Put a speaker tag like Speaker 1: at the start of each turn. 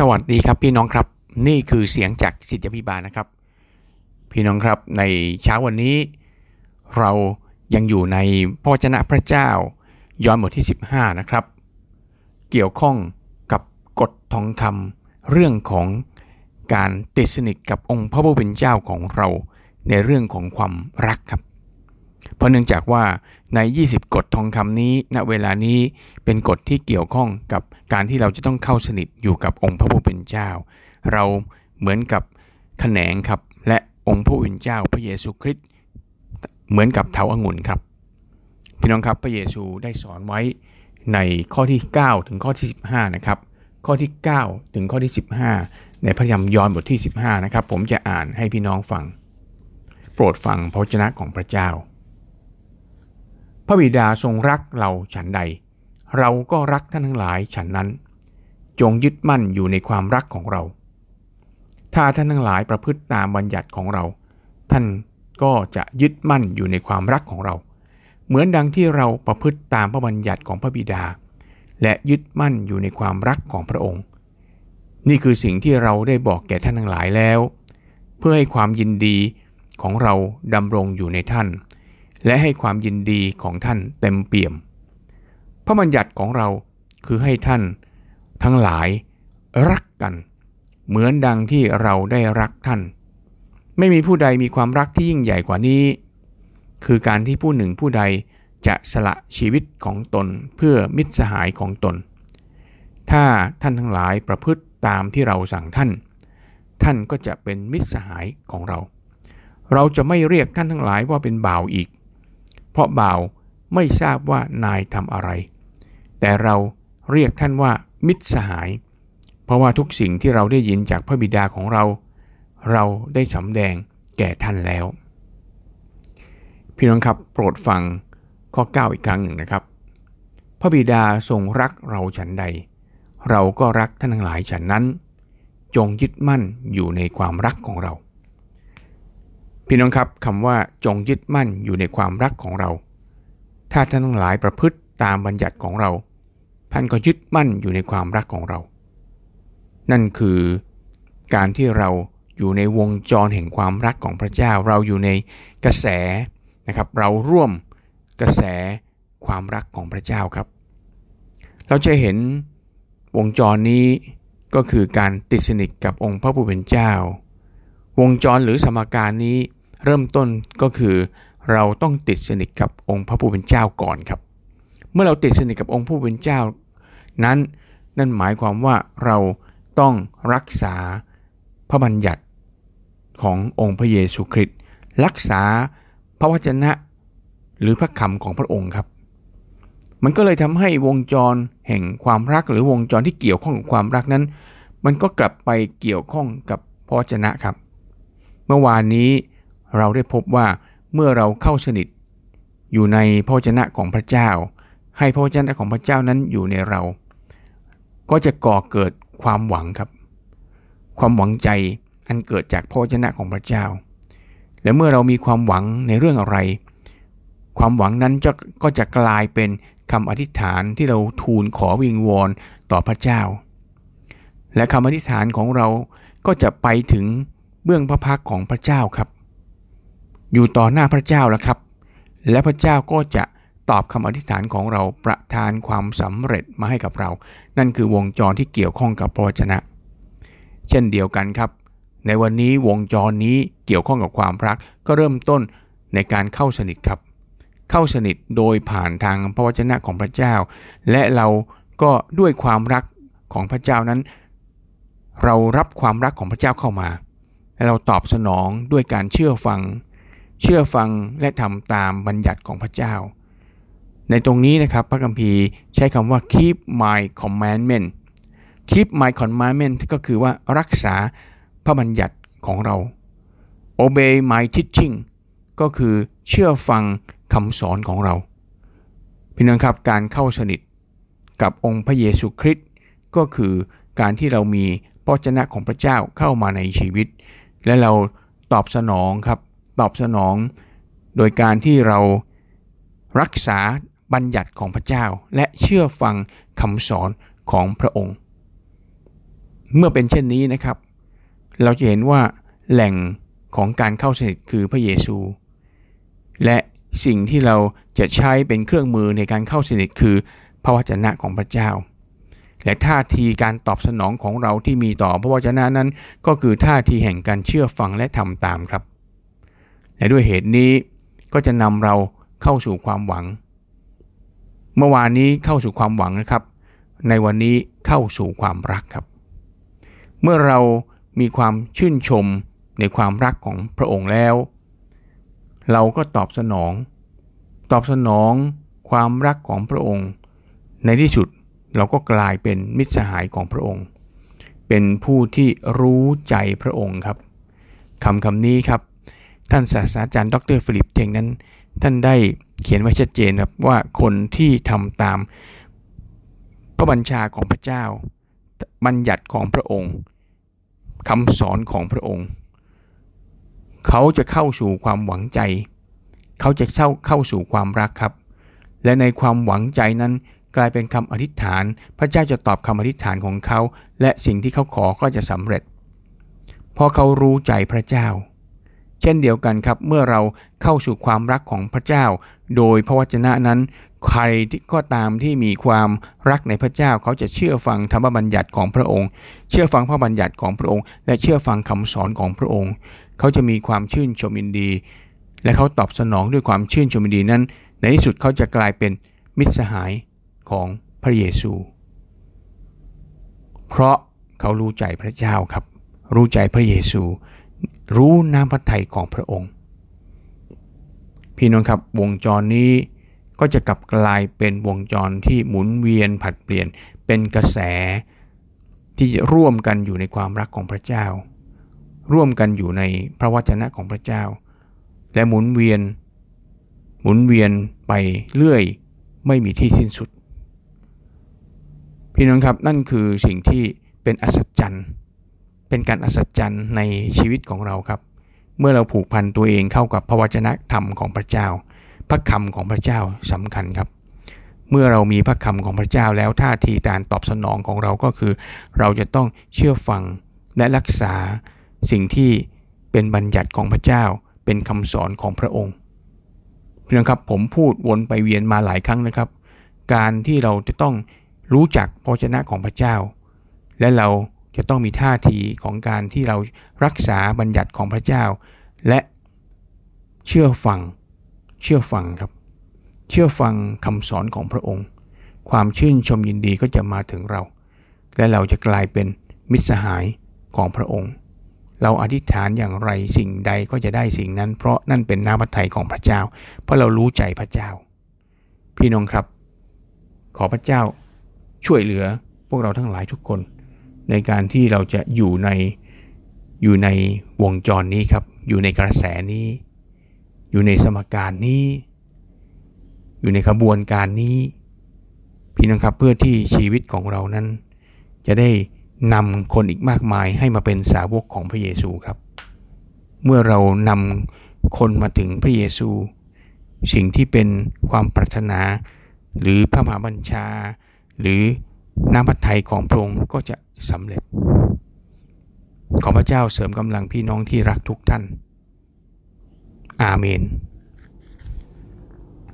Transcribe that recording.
Speaker 1: สวัสดีครับพี่น้องครับนี่คือเสียงจากสิทธิพิบาลนะครับ พี่น้องครับในเช้าวันนี้ เรายังอยู่ในพระวจนะพระเจ้าย้อนบทที่ 15 นะครับ เกี่ยวข้องกับกฎทองคำเรื่องของการติดสนิทกับองค์พระผู้เป็นเจ้าของเราในเรื่องของความรักครับ เพราะเนื่องจากว่า ใน 20 กฎทองคำนี้ณเวลานี้เป็นกฎที่เกี่ยวข้องกับการที่เราจะต้องเข้าสนิทอยู่กับองค์พระผู้เป็นเจ้า เราเหมือนกับแขนงครับ และองค์พระผู้เป็นเจ้าพระเยซูคริสต์เหมือนกับเถาอางุ่นครับ พี่น้องครับพระเยซูได้สอนไว้ในข้อที่ 9 ถึงข้อที่ 15 นะครับ ข้อที่ 9 ถึงข้อที่ 15 ในพระยำยอห์นบทที่ 15 นะครับ ผมจะอ่านให้พี่น้องฟัง โปรดฟังพระวจนะของพระเจ้า พระบิดาทรงรักเราฉันใด เราก็รักท่านทั้งหลายฉันนั้น จงยึดมั่นอยู่ในความรักของเรา ถ้าท่านทั้งหลายประพฤติตามบัญญัติของเรา ท่านก็จะยึดมั่นอยู่ในความรักของเรา เหมือนดังที่เราประพฤติตามพระบัญญัติของพระบิดา และยึดมั่นอยู่ในความรักของพระองค์ นี่คือสิ่งที่เราได้บอกแก่ท่านทั้งหลายแล้ว เพื่อให้ความยินดีของเราดำรงอยู่ในท่าน และให้ความยินดีของท่านเต็มเปี่ยม พระบัญญัติของเราคือให้ท่านทั้งหลายรักกัน เหมือนดังที่เราได้รักท่าน ไม่มีผู้ใดมีความรักที่ยิ่งใหญ่กว่านี้ คือการที่ผู้หนึ่งผู้ใดจะสละชีวิตของตนเพื่อมิตรสหายของตน ถ้าท่านทั้งหลายประพฤติตามที่เราสั่งท่าน ท่านก็จะเป็นมิตรสหายของเรา เราจะไม่เรียกท่านทั้งหลายว่าเป็นบ่าวอีก เพราะบ่าวไม่ทราบว่านายทำอะไร แต่เราเรียกท่านว่ามิตรสหาย เพราะว่าทุกสิ่งที่เราได้ยินจากพระบิดาของเรา เราได้สำแดงแก่ท่านแล้ว พี่น้องครับโปรดฟังข้อ 9 อีกครั้งหนึ่งนะครับ พระบิดาทรงรักเราฉันใด เราก็รักท่านทั้งหลายฉันนั้น จงยึดมั่นอยู่ในความรักของเรา พี่น้องครับคำว่าจงยึดมั่นอยู่ในความรักของเรา ถ้าท่านทั้งหลายประพฤติตามบัญญัติของเรา ท่านก็ยึดมั่นอยู่ในความรักของเรา นั่นคือการที่เราอยู่ในวงจรแห่งความรักของพระเจ้า เราอยู่ในกระแสนะครับ เราร่วมกระแสความรักของพระเจ้าครับ เราจะเห็นวงจรนี้ก็คือการติดสนิทกับองค์พระผู้เป็นเจ้า วงจรหรือสมการนี้ เริ่มต้นก็คือเราต้องติดสนิทกับองค์พระผู้เป็นเจ้าก่อนครับ เมื่อเราติดสนิทกับองค์ผู้เป็นเจ้า นั้นนั่นหมายความว่าเราต้องรักษาพระบัญญัติขององค์พระเยซูคริสต์รักษาพระวจนะหรือพระคำของพระองค์ครับ มันก็เลยทำให้วงจรแห่งความรักหรือวงจรที่เกี่ยวข้องกับความรักนั้น มันก็กลับไปเกี่ยวข้องกับพระวจนะครับ เมื่อวานนี้ เราได้พบว่าเมื่อเราเข้าสนิท อยู่ในพระวจนะของพระเจ้า ให้พระวจนะของพระเจ้านั้นอยู่ในเรา ก็จะก่อเกิดความหวังครับ ความหวังใจอันเกิดจากพระวจนะของพระเจ้า และเมื่อเรามีความหวังในเรื่องอะไร ความหวังนั้นจะก็จะกลายเป็นคำอธิษฐานที่เราทูลขอวิงวอนต่อพระเจ้า และคำอธิษฐานของเราก็จะไปถึงเบื้องพระพักของพระเจ้าครับ อยู่ต่อหน้าพระเจ้าแล้วครับ และพระเจ้าก็จะตอบคำอธิษฐานของเราประทานความสำเร็จมาให้กับเรา นั่นคือวงจรที่เกี่ยวข้องกับพระวจนะ เช่นเดียวกันครับ ในวันนี้วงจรนี้เกี่ยวข้องกับความรัก ก็เริ่มต้นในการเข้าสนิทครับ เข้าสนิทโดยผ่านทางพระวจนะของพระเจ้า และเราก็ด้วยความรักของพระเจ้านั้น เรารับความรักของพระเจ้าเข้ามา และเราตอบสนองด้วยการเชื่อฟัง เชื่อฟังและทำตามบัญญัติของพระเจ้า ในตรงนี้นะครับพระคัมภีร์ใช้คำว่า keep my commandment keep my commandment ก็คือว่ารักษาพระบัญญัติของเรา obey my teaching ก็คือเชื่อฟังคำสอนของเรา พี่น้องครับการเข้าสนิทกับองค์พระเยซูคริสต์ก็คือการที่เรามีพระเจ้าของพระเจ้าเข้ามาในชีวิต และเราตอบสนองครับ ตอบสนอง โดยการที่เรารักษาบัญญัติของพระเจ้า และเชื่อฟังคำสอนของพระองค์ เมื่อเป็นเช่นนี้นะครับ เราจะเห็นว่าแหล่งของการเข้าสนิทคือพระเยซู และสิ่งที่เราจะใช้เป็นเครื่องมือในการเข้าสนิทคือพระวจนะของพระเจ้า และท่าทีการตอบสนองของเราที่มีต่อพระวจนะนั้น ก็คือท่าทีแห่งการเชื่อฟังและทำตามครับ และด้วยเหตุนี้ก็จะนำเราเข้าสู่ความหวัง เมื่อวานนี้เข้าสู่ความหวังนะครับ ในวันนี้เข้าสู่ความรักครับ เมื่อเรามีความชื่นชมในความรักของพระองค์แล้ว เราก็ตอบสนอง ตอบสนองความรักของพระองค์ ในที่สุดเราก็กลายเป็นมิตรสหายของพระองค์ เป็นผู้ที่รู้ใจพระองค์ครับคำคำนี้ครับ ท่านศาสตราจารย์ดรฟิลิปเทงนั้น ท่านได้เขียนไว้ชัดเจนครับว่าคนที่ทำตามพระบัญชาของพระเจ้า บัญญัติของพระองค์คำสอนของพระองค์ เขาจะเข้าสู่ความหวังใจ เขาจะเข้าเข้าสู่ความรักครับ และในความหวังใจนั้นกลายเป็นคำอธิษฐาน พระเจ้าจะตอบคำอธิษฐานของเขา และสิ่งที่เขาขอก็จะสำเร็จ เพราะเขารู้ใจพระเจ้า เช่นเดียวกันครับ เมื่อเราเข้าสู่ความรักของพระเจ้า โดยพระวจนะนั้น ใครที่ก็ตามที่มีความรักในพระเจ้า เขาจะเชื่อฟังธรรมบัญญัติของพระองค์ เชื่อฟังพระบัญญัติของพระองค์ และเชื่อฟังคำสอนของพระองค์ เขาจะมีความชื่นชมยินดี และเขาตอบสนองด้วยความชื่นชมยินดีนั้น ในที่สุดเขาจะกลายเป็นมิตรสหายของพระเยซู เพราะเขารู้ใจพระเจ้าครับ รู้ใจพระเยซู รู้น้ำพระทัยของพระองค์ พี่น้องครับวงจรนี้ก็จะกลับกลายเป็นวงจรที่หมุนเวียนผัดเปลี่ยนเป็นกระแส ที่จะร่วมกันอยู่ในความรักของพระเจ้า ร่วมกันอยู่ในพระวจนะของพระเจ้า และหมุนเวียน หมุนเวียนไปเรื่อยไม่มีที่สิ้นสุด พี่น้องครับนั่นคือสิ่งที่เป็นอัศจรรย์ เป็นการอัศจรรย์ในชีวิตของเราครับ เมื่อเราผูกพันตัวเองเข้ากับพระวจนะธรรมของพระเจ้า พระคำของพระเจ้าสำคัญครับ เมื่อเรามีพระคำของพระเจ้าแล้วท่าทีการตอบสนองของเราก็คือ เราจะต้องเชื่อฟังและรักษาสิ่งที่เป็นบัญญัติของพระเจ้า เป็นคำสอนของพระองค์พี่น้องครับผมพูดวนไปเวียนมาหลายครั้งนะครับ การที่เราจะต้องรู้จักพระชนะของพระเจ้า และเรา จะต้องมีท่าทีของการที่เรารักษาบัญญัติของพระเจ้า และเชื่อฟัง เชื่อฟังครับ เชื่อฟังคำสอนของพระองค์ ความชื่นชมยินดีก็จะมาถึงเรา และเราจะกลายเป็นมิตรสหายของพระองค์ เราอธิษฐานอย่างไรสิ่งใดก็จะได้สิ่งนั้น เพราะนั่นเป็นน้ำพระทัยของพระเจ้า เพราะเรารู้ใจพระเจ้า พี่น้องครับ ขอพระเจ้าช่วยเหลือพวกเราทั้งหลายทุกคน ในการที่เราจะอยู่ในอยู่ในวงจรนี้ครับ อยู่ในกระแสนี้ อยู่ในสมการนี้ อยู่ในขบวนการนี้ พี่น้องครับเพื่อที่ชีวิตของเรานั้น จะได้นำคนอีกมากมายให้มาเป็นสาวกของพระเยซูครับ เมื่อเรานำคนมาถึงพระเยซู สิ่งที่เป็นความปรารถนา หรือพระมหาบัญชา หรือน้ำพระทัยของพระองค์ก็จะ สำเร็จ ขอพระเจ้าเสริมกำลังพี่น้องที่รักทุกท่าน อาเมน